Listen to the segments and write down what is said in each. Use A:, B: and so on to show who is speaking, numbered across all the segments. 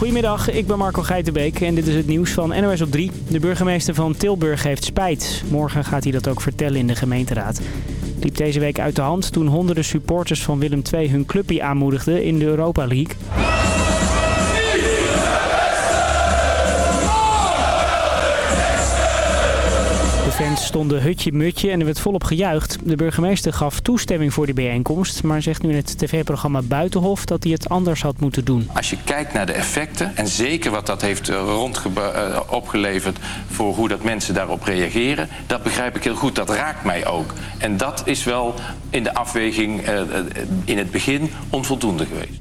A: Goedemiddag, ik ben Marco Geitenbeek en dit is het nieuws van NOS op 3. De burgemeester van Tilburg heeft spijt. Morgen gaat hij dat ook vertellen in de gemeenteraad. Liep deze week uit de hand toen honderden supporters van Willem II hun clubje aanmoedigden in de Europa League. Fans stonden hutje-mutje en er werd volop gejuicht. De burgemeester gaf toestemming voor die bijeenkomst... maar zegt nu in het tv-programma Buitenhof dat hij het anders had moeten doen.
B: Als je kijkt naar de effecten en zeker wat dat heeft eh, rond uh, opgeleverd... voor hoe dat mensen daarop reageren, dat begrijp ik heel goed. Dat raakt mij ook. En dat is wel in de afweging uh, in het begin onvoldoende geweest.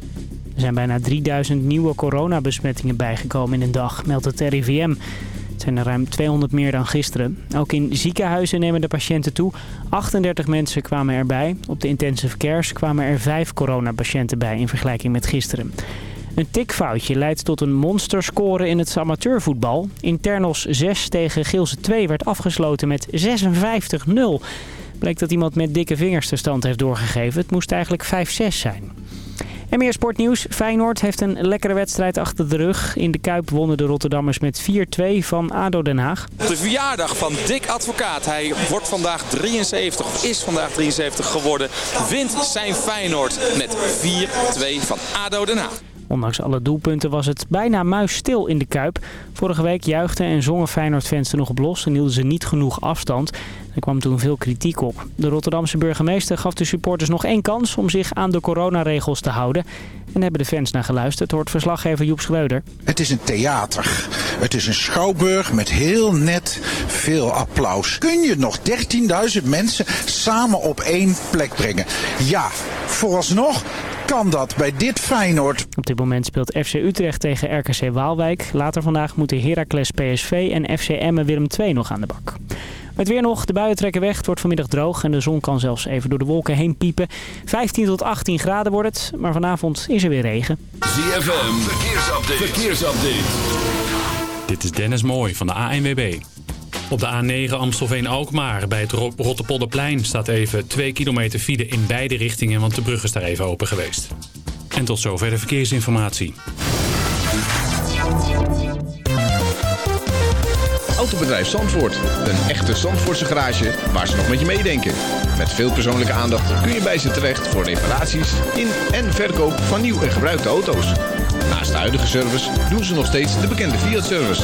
A: Er zijn bijna 3000 nieuwe coronabesmettingen bijgekomen in een dag, meldt het RIVM. Het zijn er ruim 200 meer dan gisteren. Ook in ziekenhuizen nemen de patiënten toe. 38 mensen kwamen erbij. Op de intensive cares kwamen er 5 coronapatiënten bij in vergelijking met gisteren. Een tikfoutje leidt tot een monsterscore in het amateurvoetbal. Internos 6 tegen Geelse 2 werd afgesloten met 56-0. Bleek dat iemand met dikke vingers de stand heeft doorgegeven. Het moest eigenlijk 5-6 zijn. En meer sportnieuws. Feyenoord heeft een lekkere wedstrijd achter de rug. In de Kuip wonnen de Rotterdammers met 4-2 van ADO Den Haag.
C: De verjaardag van Dick Advocaat. Hij wordt vandaag 73, of is vandaag 73 geworden. Wint zijn Feyenoord met 4-2 van ADO Den Haag.
A: Ondanks alle doelpunten was het bijna muisstil in de Kuip. Vorige week juichten en zongen Feyenoord-fans er nog op los en hielden ze niet genoeg afstand. Er kwam toen veel kritiek op. De Rotterdamse burgemeester gaf de supporters nog één kans om zich aan de coronaregels te houden. En hebben de fans naar geluisterd, hoort verslaggever Joep Schreuder.
D: Het is een theater. Het is een schouwburg met heel net veel applaus. Kun je nog 13.000 mensen samen op één plek brengen? Ja, vooralsnog kan dat bij dit Feyenoord.
A: Op dit moment speelt FC Utrecht tegen RKC Waalwijk. Later vandaag moeten Heracles PSV en FC Emmen Willem II nog aan de bak. Het weer nog, de buien trekken weg, het wordt vanmiddag droog en de zon kan zelfs even door de wolken heen piepen. 15 tot 18 graden wordt het, maar vanavond is er weer regen.
E: ZFM, verkeersupdate. verkeersupdate.
F: Dit is Dennis Mooij van de ANWB. Op de A9 Amstelveen-Alkmaar bij het Rotterpolderplein staat even 2 kilometer file in beide richtingen, want de brug is daar even open geweest. En tot zover de verkeersinformatie.
G: Autobedrijf Zandvoort. Een echte Zandvoortse garage waar ze nog met je meedenken. Met veel persoonlijke aandacht kun je bij ze terecht voor reparaties in en verkoop van nieuw en gebruikte auto's. Naast de huidige service doen ze nog steeds de bekende Fiat-service.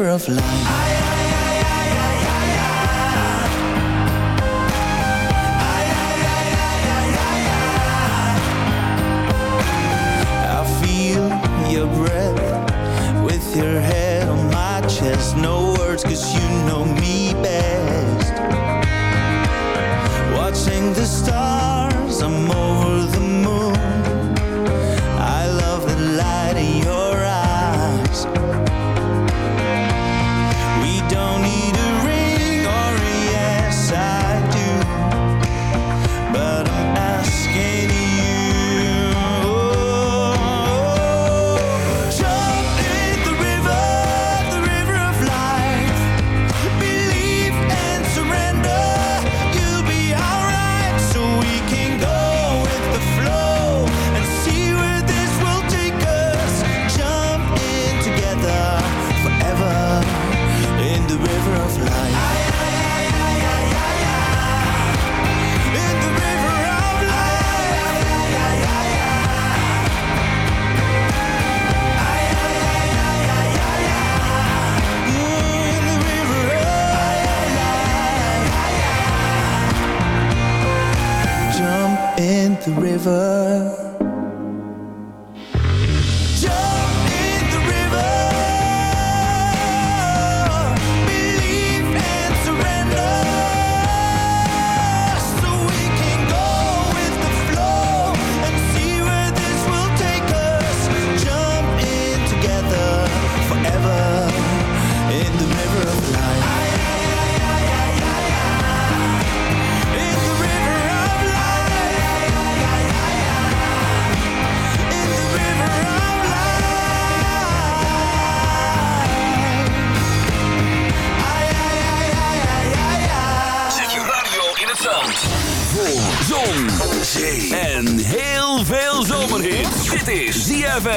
H: river of life.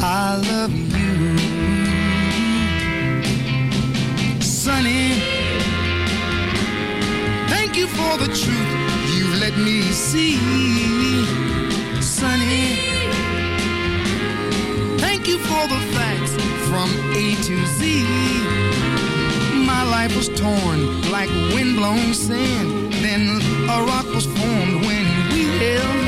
I: I love you. Sonny, thank you for the truth you've let me see. Sonny, thank you for the facts from A to Z. My life was torn like windblown sand. Then a rock was formed when we held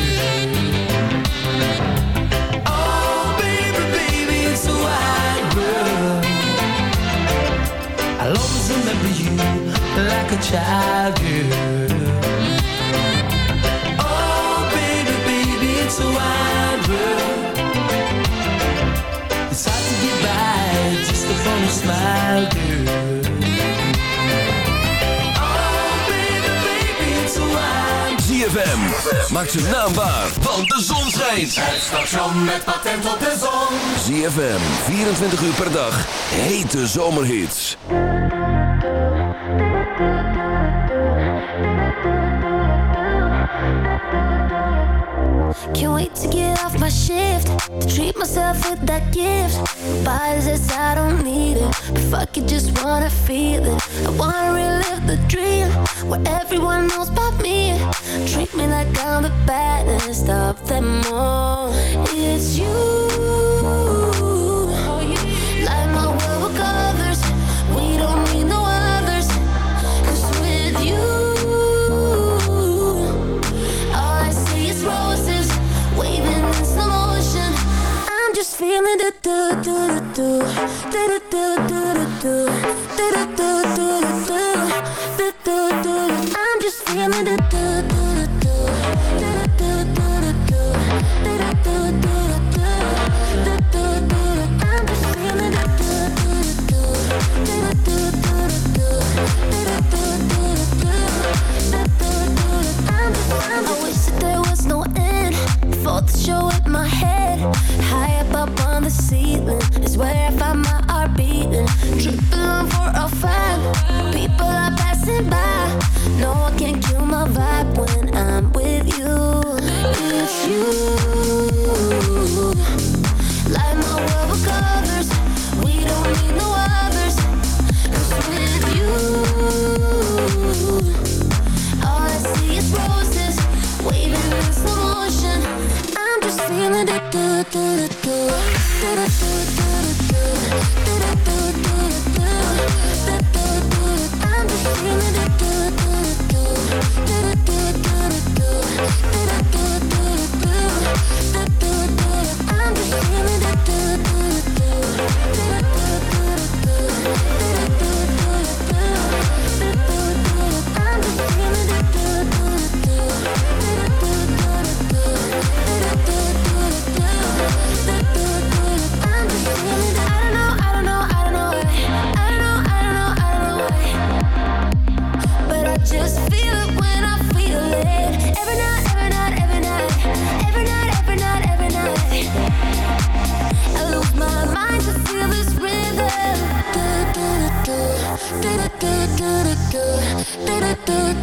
J: Like a child, girl. Oh, baby, baby, it's a wide world. It's hard to get by just upon a smile, girl.
E: ZFM. Maak zijn naam waar, want de zon schijnt.
K: Het station met patent op de zon.
E: ZFM, 24 uur per dag. Hete zomerhits.
L: Can't wait to get off my shift. To treat myself with that gift. Body says I don't need it. But fuck it, just wanna feel it. I wanna relive the dream Where everyone knows about me. Treat me like I'm the baddest of them all. It's you feeling the do do do do do do do do do do do do do do do. I'm just feeling the do do do do do do do do do do do do. I'm just feeling the do do do do do do I wish that there was no end for the show in my head. Ceiling is where I find my heart beating. Tripping on for a five. People are passing by. No one can't kill my vibe when I'm with you. It's you. I'm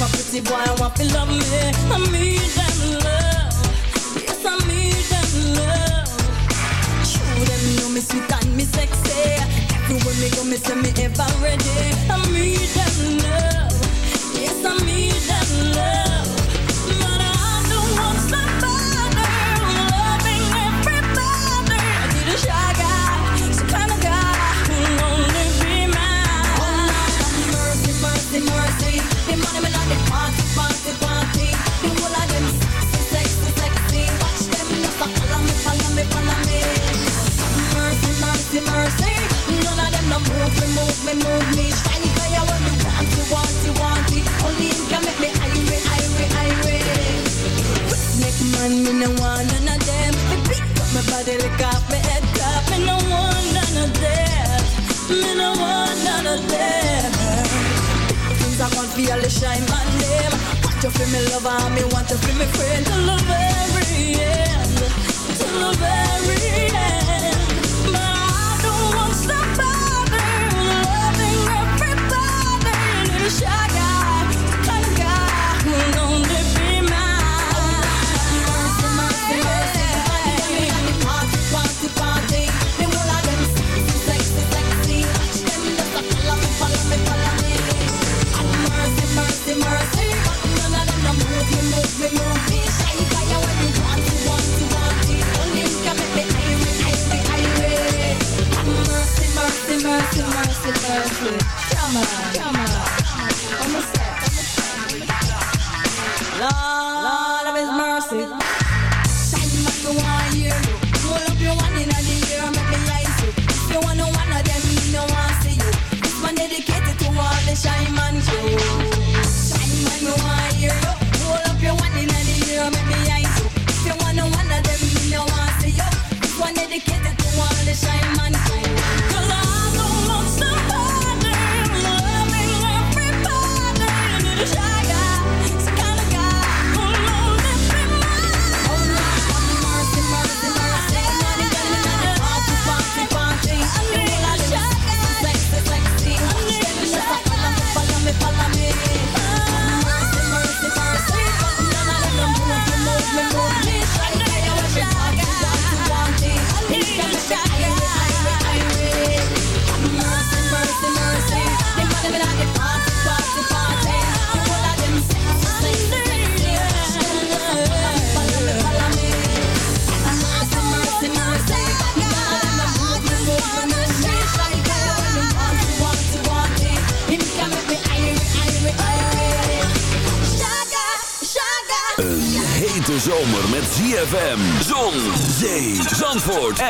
M: up a pretty boy and want to love me. I need them love. Yes, I need them love. Show them know me sweet and me sexy. Everywhere me go, me say me ever ready. I need them love. Yes, I need them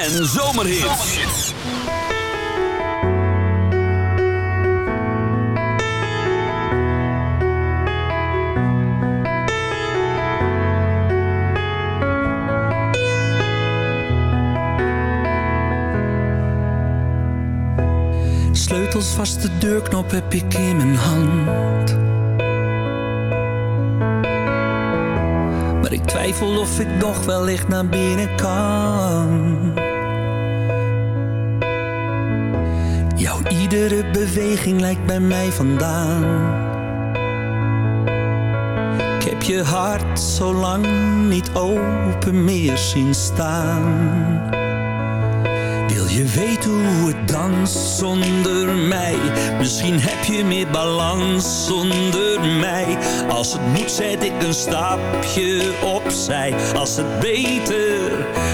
E: en zomerhits.
J: Sleutels vast de deurknop heb ik in mijn hand. Maar ik twijfel of ik nog wellicht naar binnen kan. Iedere beweging lijkt bij mij vandaan. Ik heb je hart zo lang niet open meer zien staan. Wil je weten hoe het dans zonder mij? Misschien heb je meer balans zonder mij. Als het moet zet ik een stapje opzij. Als het beter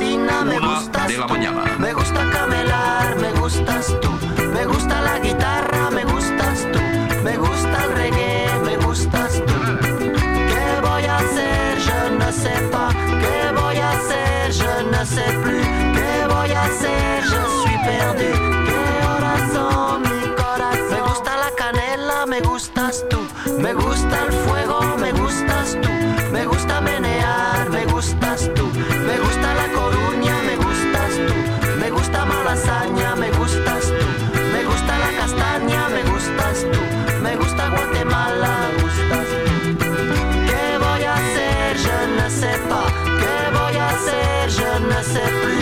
N: seen them gossip.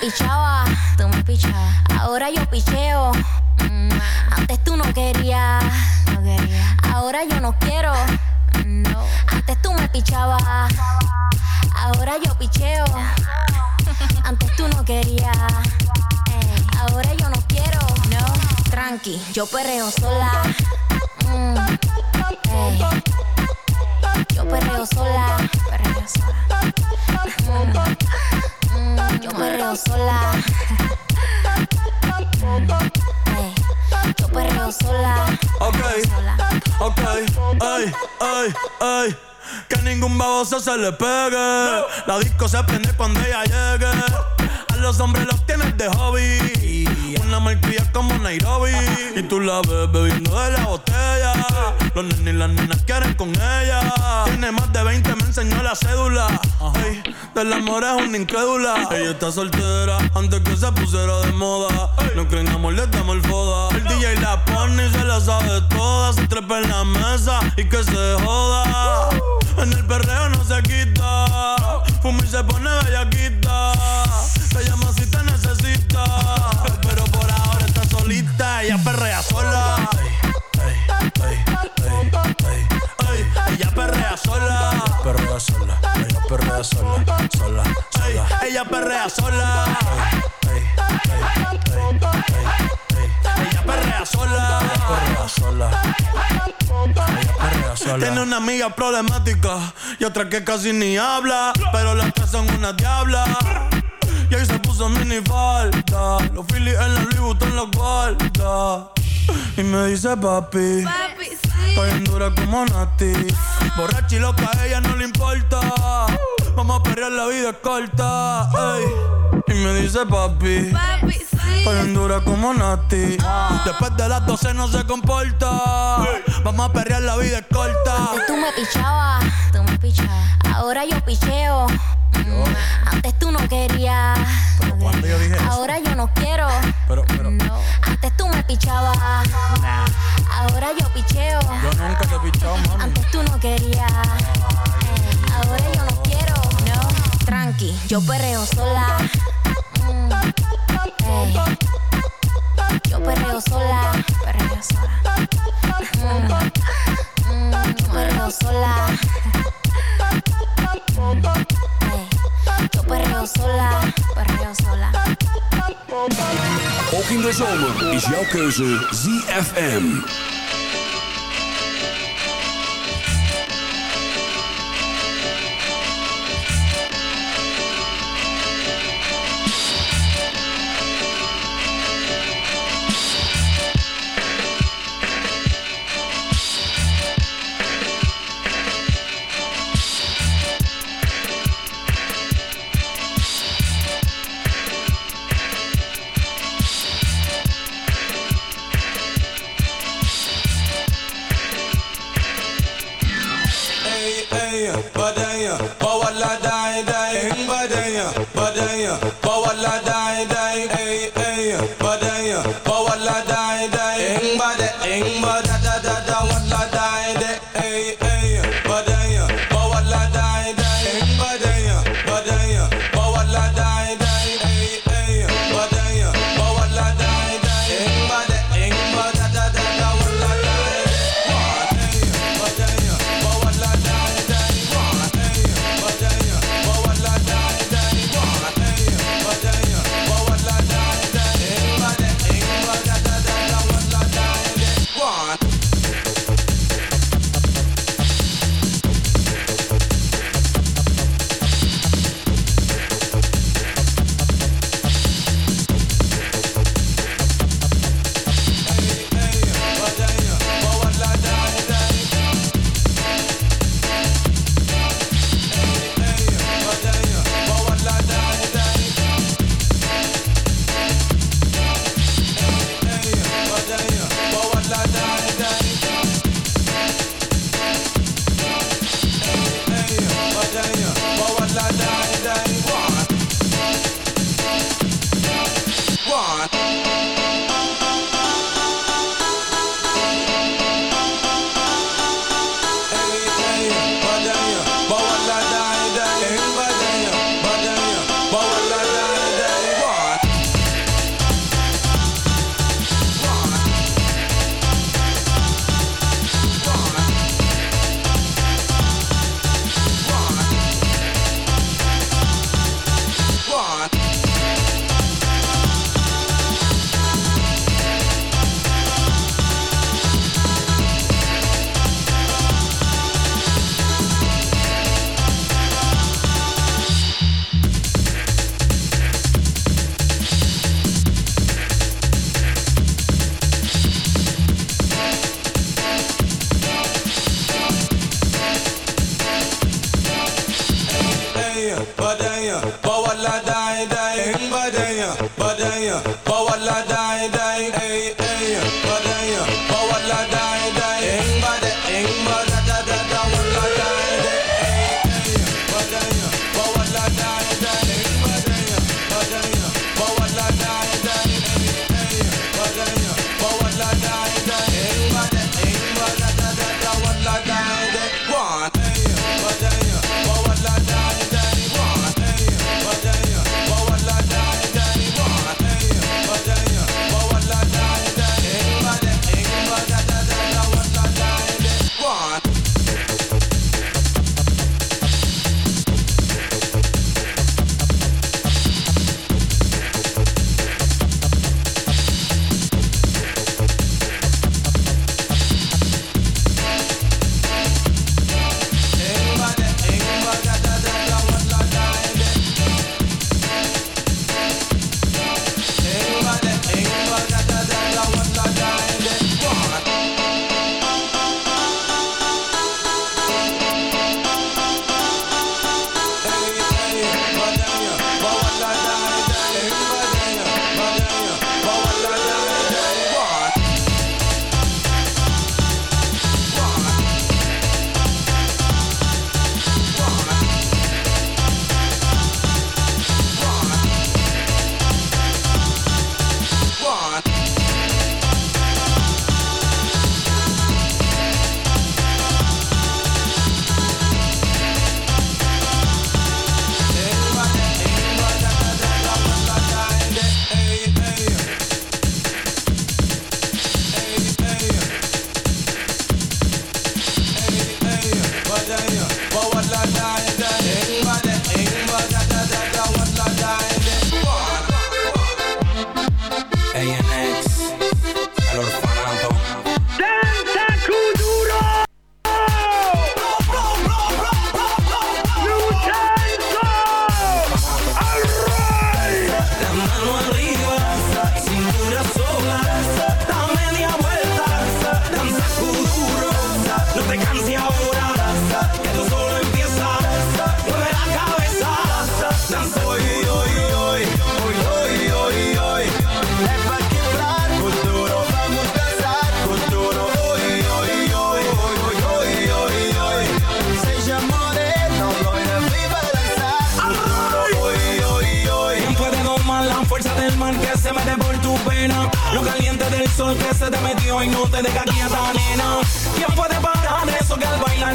O: Me
P: pichabas, tú me pichabas. Ahora yo picheo. Mm, Antes tú no querías, no quería. Ahora yo no quiero. No. Antes tú me pichabas. Ahora yo picheo. Antes tú no querías. Ahora yo no quiero. No. Tranqui, yo perreo sola.
Q: Ningún baboso se le pegue. La disco se prende cuando ella llegue. A los hombres los tienes de hobby. Una malcria como Nairobi. Y tú la ves bebiendo de la botella. Los nenes y las nenas quieren con ella. Tiene más de 20, me enseñó la cédula. Ay, del amor es una incrédula. Ella está soltera antes que se pusiera de moda. No creen amor, le damos el foda. El DJ la pone y se la sabe toda. Se trepa en la mesa y que se joda. En el perreo no se quita. Fuma y se pone bellaquita. Te llama si te necesita. Pero por ahora está solita. Ella perrea sola. Ella perrea sola. Perrea sola. Ella perrea sola. Sola. sola. Ella perrea sola. Ella perrea sola. Perrea sola. Tiene una amiga problemática y otra que casi ni habla, pero las tres son una diabla. Y ahí se puso mini falta, los Phillies en la Louis Vuitton los guarda. Y me dice papi, estoy en dura como Nati. Borracha y loca, a ella no le importa. Vamos a perrear, la vida es corta. ey. Y me dice papi, estoy en dura como Nati. Después de las 12 no se comporta. Vamos a perrear, la vida es corta.
P: Antes tú me pichabas, tú me pichabas. Ahora yo picheo. Mm, Antes tú no querías.
Q: ¿Cuándo yo dije eso?
P: Ahora yo no quiero.
Q: Pero, pero,
P: No. Antes tú me pichabas. Ahora yo picheo.
Q: yo nunca te he pichado, mami.
P: Antes tú no querías. Ahora yo. No. Tranqui, yo perreo sola. Mm, ey. Yo perreo sola. Perreo sola. Mm, mm, yo perreo sola. Ey. Yo perreo sola. Perreo sola.
E: Ook in de zomer is jouw keuze ZFM.
R: el
S: que se te y no te deja quieta, nena. Tiempo de parar eso que al bailar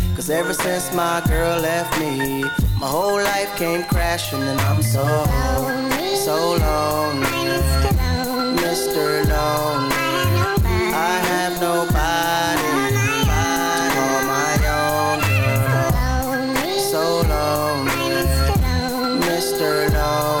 T: Cause ever since my girl left me, my whole life came crashing and I'm so, so lonely. Mr. Lonely. I have nobody to call my own girl. So lonely. Mr. Lonely.